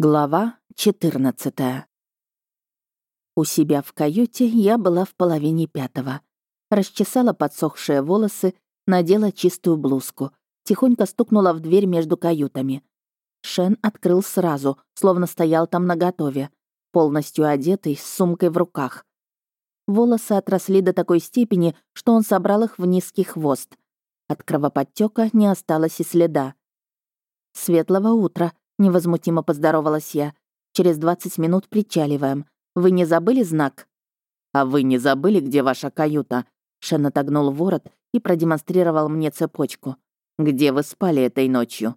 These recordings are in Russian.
Глава 14 У себя в каюте я была в половине пятого. Расчесала подсохшие волосы, надела чистую блузку. Тихонько стукнула в дверь между каютами. Шен открыл сразу, словно стоял там наготове, полностью одетый, с сумкой в руках. Волосы отросли до такой степени, что он собрал их в низкий хвост. От кровоподтека не осталось и следа. «Светлого утра», Невозмутимо поздоровалась я. «Через 20 минут причаливаем. Вы не забыли знак?» «А вы не забыли, где ваша каюта?» Шен отогнул ворот и продемонстрировал мне цепочку. «Где вы спали этой ночью?»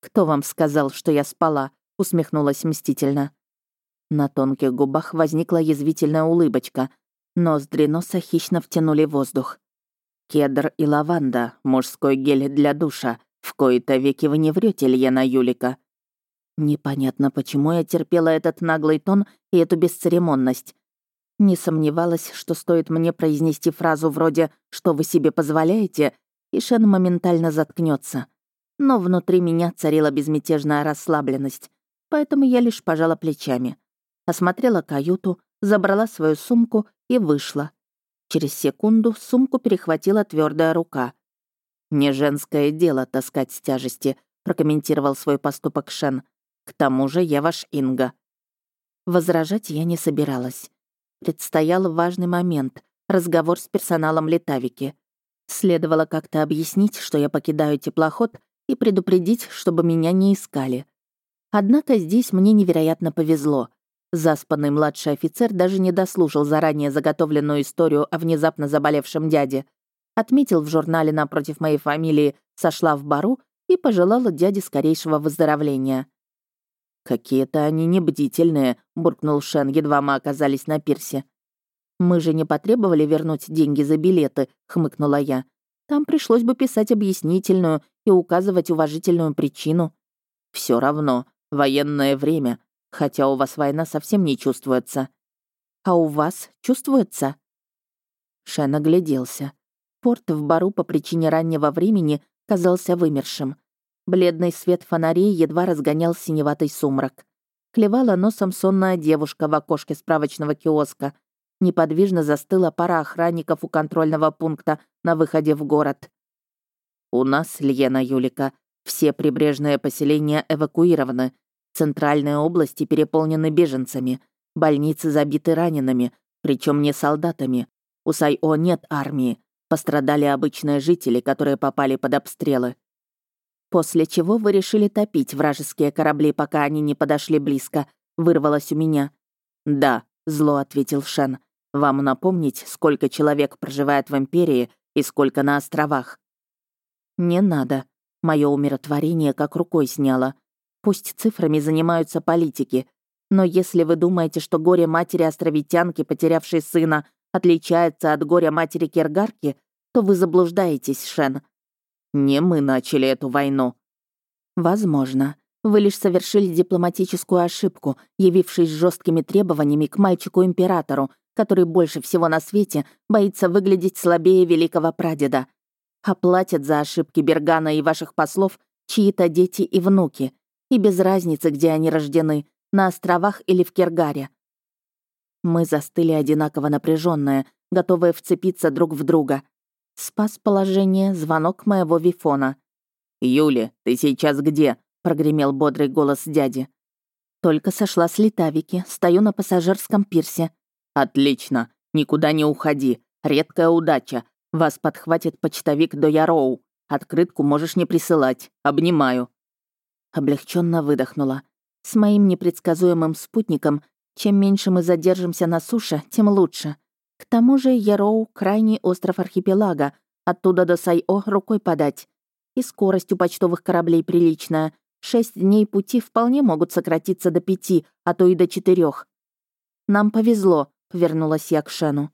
«Кто вам сказал, что я спала?» усмехнулась мстительно. На тонких губах возникла язвительная улыбочка. Ноздри носа хищно втянули воздух. «Кедр и лаванда, мужской гель для душа. В кои-то веки вы не врете, Льена Юлика. Непонятно, почему я терпела этот наглый тон и эту бесцеремонность. Не сомневалась, что стоит мне произнести фразу вроде «что вы себе позволяете», и Шен моментально заткнется. Но внутри меня царила безмятежная расслабленность, поэтому я лишь пожала плечами. Осмотрела каюту, забрала свою сумку и вышла. Через секунду сумку перехватила твердая рука. «Не женское дело таскать с тяжести», прокомментировал свой поступок Шен. К тому же я ваш Инга». Возражать я не собиралась. Предстоял важный момент — разговор с персоналом Летавики. Следовало как-то объяснить, что я покидаю теплоход, и предупредить, чтобы меня не искали. Однако здесь мне невероятно повезло. Заспанный младший офицер даже не дослушал заранее заготовленную историю о внезапно заболевшем дяде. Отметил в журнале напротив моей фамилии «Сошла в бару» и пожелала дяде скорейшего выздоровления. «Какие-то они небдительные», — буркнул Шен, едва мы оказались на пирсе. «Мы же не потребовали вернуть деньги за билеты», — хмыкнула я. «Там пришлось бы писать объяснительную и указывать уважительную причину». Все равно, военное время, хотя у вас война совсем не чувствуется». «А у вас чувствуется?» Шен огляделся. Порт в бару по причине раннего времени казался вымершим. Бледный свет фонарей едва разгонял синеватый сумрак. Клевала носом сонная девушка в окошке справочного киоска. Неподвижно застыла пара охранников у контрольного пункта на выходе в город. «У нас, Льена Юлика, все прибрежные поселения эвакуированы. Центральные области переполнены беженцами. Больницы забиты ранеными, причем не солдатами. У Сайо нет армии. Пострадали обычные жители, которые попали под обстрелы. После чего вы решили топить вражеские корабли, пока они не подошли близко, вырвалось у меня. «Да», — зло ответил Шен. «Вам напомнить, сколько человек проживает в Империи и сколько на островах?» «Не надо. Мое умиротворение как рукой сняло. Пусть цифрами занимаются политики, но если вы думаете, что горе матери островитянки, потерявшей сына, отличается от горя матери Кергарки, то вы заблуждаетесь, Шен. Не мы начали эту войну. Возможно. Вы лишь совершили дипломатическую ошибку, явившись жесткими требованиями к мальчику-императору, который больше всего на свете боится выглядеть слабее великого прадеда. А платят за ошибки Бергана и ваших послов чьи-то дети и внуки. И без разницы, где они рождены, на островах или в Кергаре. Мы застыли одинаково напряженные, готовые вцепиться друг в друга. Спас положение звонок моего вифона. «Юли, ты сейчас где?» — прогремел бодрый голос дяди. «Только сошла с летавики, стою на пассажирском пирсе». «Отлично, никуда не уходи. Редкая удача. Вас подхватит почтовик до Яроу. Открытку можешь не присылать. Обнимаю». Облегченно выдохнула. С моим непредсказуемым спутником, чем меньше мы задержимся на суше, тем лучше. К тому же Яроу — крайний остров архипелага, оттуда до Сайо рукой подать. И скорость у почтовых кораблей приличная. Шесть дней пути вполне могут сократиться до пяти, а то и до четырех. «Нам повезло», — повернулась я к Шену.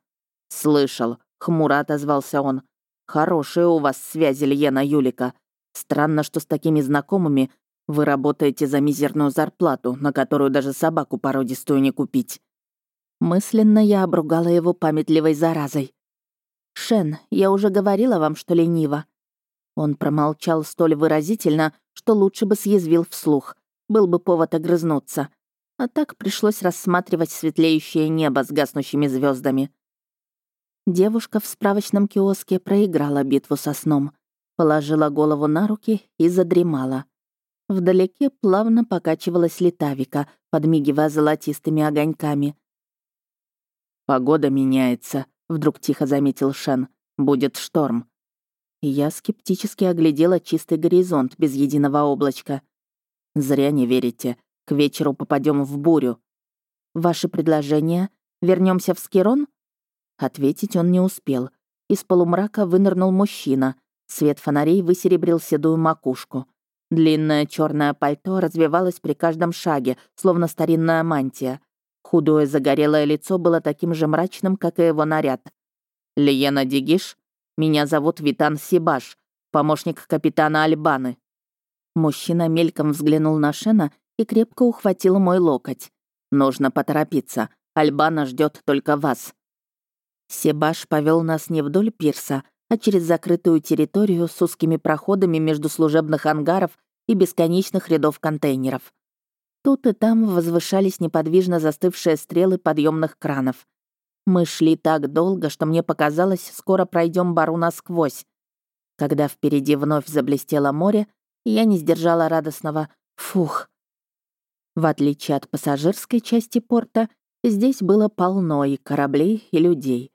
«Слышал», — хмуро отозвался он. «Хорошие у вас связи, Льена Юлика. Странно, что с такими знакомыми вы работаете за мизерную зарплату, на которую даже собаку породистую не купить. Мысленно я обругала его памятливой заразой. «Шен, я уже говорила вам, что лениво». Он промолчал столь выразительно, что лучше бы съязвил вслух. был бы повод огрызнуться. А так пришлось рассматривать светлеющее небо с гаснущими звездами. Девушка в справочном киоске проиграла битву со сном, положила голову на руки и задремала. Вдалеке плавно покачивалась летавика, подмигивая золотистыми огоньками. «Погода меняется», — вдруг тихо заметил Шен. «Будет шторм». Я скептически оглядела чистый горизонт без единого облачка. «Зря не верите. К вечеру попадем в бурю». «Ваше предложение? Вернемся в Скирон?» Ответить он не успел. Из полумрака вынырнул мужчина. Свет фонарей высеребрил седую макушку. Длинное черное пальто развивалось при каждом шаге, словно старинная мантия. Худое загорелое лицо было таким же мрачным, как и его наряд. «Лиена Дигиш, меня зовут Витан Сибаш, помощник капитана Альбаны». Мужчина мельком взглянул на Шена и крепко ухватил мой локоть. «Нужно поторопиться. Альбана ждет только вас». Себаш повел нас не вдоль пирса, а через закрытую территорию с узкими проходами между служебных ангаров и бесконечных рядов контейнеров. Тут и там возвышались неподвижно застывшие стрелы подъемных кранов. Мы шли так долго, что мне показалось, скоро пройдем бару насквозь. Когда впереди вновь заблестело море, я не сдержала радостного «фух». В отличие от пассажирской части порта, здесь было полно и кораблей, и людей.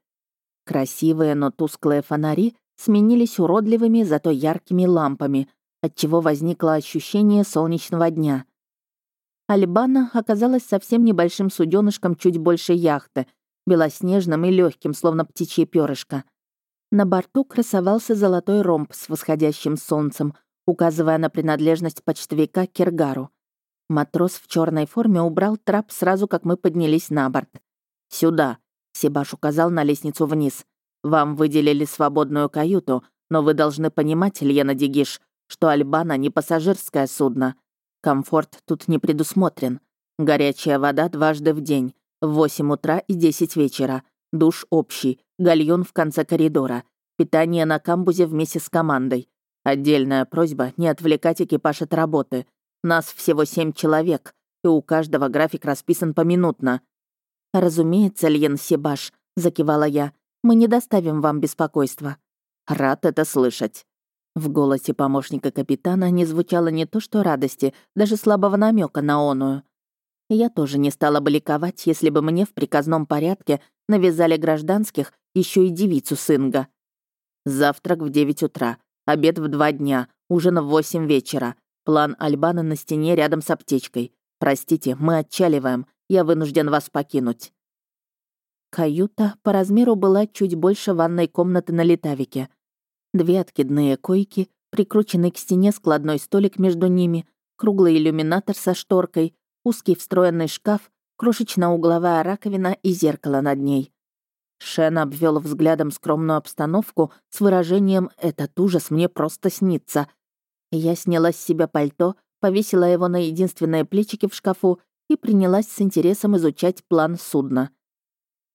Красивые, но тусклые фонари сменились уродливыми, зато яркими лампами, отчего возникло ощущение солнечного дня. Альбана оказалась совсем небольшим суденышком чуть больше яхты, белоснежным и легким, словно птичье перышко. На борту красовался золотой ромб с восходящим солнцем, указывая на принадлежность почтовика к Кергару. Матрос в черной форме убрал трап сразу, как мы поднялись на борт. «Сюда», Себаш указал на лестницу вниз. «Вам выделили свободную каюту, но вы должны понимать, Лена Дигиш, что Альбана не пассажирское судно. Комфорт тут не предусмотрен. Горячая вода дважды в день, в 8 утра и 10 вечера. Душ общий, гальон в конце коридора. Питание на камбузе вместе с командой. Отдельная просьба не отвлекать экипаж от работы. Нас всего семь человек, и у каждого график расписан поминутно. «Разумеется, Льен Себаш», — закивала я, — «мы не доставим вам беспокойства». «Рад это слышать». В голосе помощника капитана не звучало не то что радости, даже слабого намека на оную. Я тоже не стала бы ликовать, если бы мне в приказном порядке навязали гражданских еще и девицу Сынга. Завтрак в девять утра, обед в два дня, ужин в восемь вечера. План Альбана на стене рядом с аптечкой. Простите, мы отчаливаем. Я вынужден вас покинуть». Каюта по размеру была чуть больше ванной комнаты на летавике. Две откидные койки, прикрученный к стене складной столик между ними, круглый иллюминатор со шторкой, узкий встроенный шкаф, крошечно-угловая раковина и зеркало над ней. Шен обвел взглядом скромную обстановку с выражением «Этот ужас мне просто снится». Я сняла с себя пальто, повесила его на единственные плечики в шкафу и принялась с интересом изучать план судна.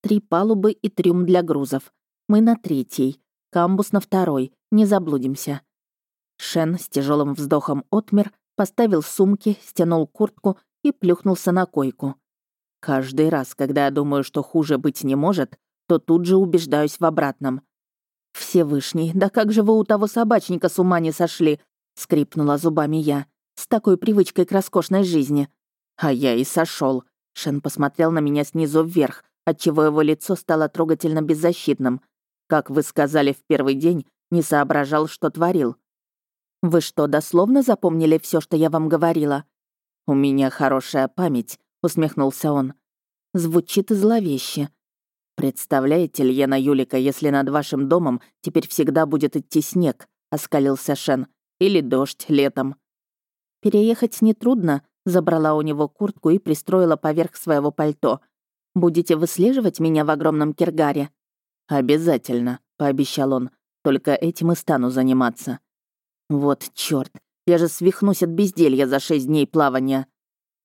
Три палубы и трюм для грузов. Мы на третьей, камбус на второй, не заблудимся. Шен с тяжелым вздохом отмер, поставил сумки, стянул куртку и плюхнулся на койку. Каждый раз, когда я думаю, что хуже быть не может, то тут же убеждаюсь в обратном. «Всевышний, да как же вы у того собачника с ума не сошли?» — скрипнула зубами я. «С такой привычкой к роскошной жизни. А я и сошел. Шен посмотрел на меня снизу вверх, отчего его лицо стало трогательно беззащитным. Как вы сказали в первый день, не соображал, что творил. Вы что, дословно запомнили все, что я вам говорила? У меня хорошая память, усмехнулся он. Звучит зловеще. Представляете, Льена Юлика, если над вашим домом теперь всегда будет идти снег, оскалился Шен. Или дождь летом. Переехать нетрудно, Забрала у него куртку и пристроила поверх своего пальто. «Будете выслеживать меня в огромном киргаре?» «Обязательно», — пообещал он. «Только этим и стану заниматься». «Вот чёрт, я же свихнусь от безделья за шесть дней плавания».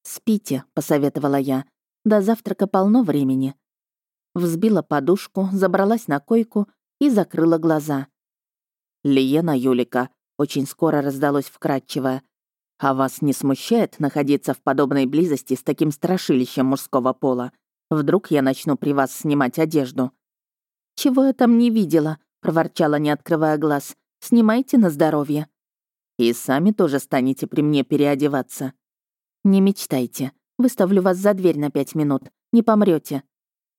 «Спите», — посоветовала я. «До завтрака полно времени». Взбила подушку, забралась на койку и закрыла глаза. «Лиена Юлика», — очень скоро раздалось вкратчивое. А вас не смущает находиться в подобной близости с таким страшилищем мужского пола? Вдруг я начну при вас снимать одежду?» «Чего я там не видела?» — проворчала, не открывая глаз. «Снимайте на здоровье». «И сами тоже станете при мне переодеваться». «Не мечтайте. Выставлю вас за дверь на пять минут. Не помрете.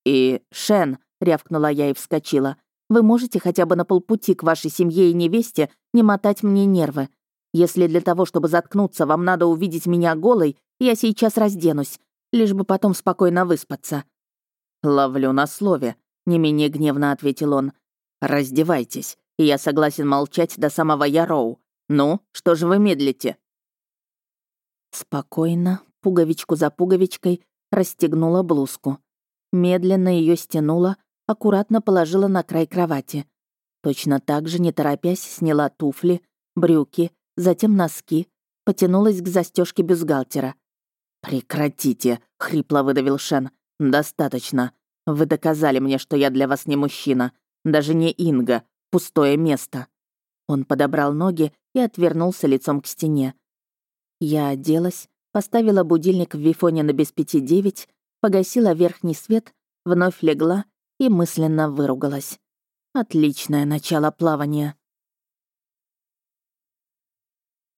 «И, Шен», — рявкнула я и вскочила, «вы можете хотя бы на полпути к вашей семье и невесте не мотать мне нервы. Если для того, чтобы заткнуться, вам надо увидеть меня голой, я сейчас разденусь, лишь бы потом спокойно выспаться». «Ловлю на слове», — не менее гневно ответил он. «Раздевайтесь, и я согласен молчать до самого Яроу. Ну, что же вы медлите?» Спокойно, пуговичку за пуговичкой, расстегнула блузку. Медленно ее стянула, аккуратно положила на край кровати. Точно так же, не торопясь, сняла туфли, брюки, затем носки, потянулась к застежке бюстгальтера. «Прекратите!» — хрипло выдавил Шен. «Достаточно. Вы доказали мне, что я для вас не мужчина. Даже не Инга. Пустое место». Он подобрал ноги и отвернулся лицом к стене. Я оделась, поставила будильник в Вифоне на без пяти девять, погасила верхний свет, вновь легла и мысленно выругалась. Отличное начало плавания.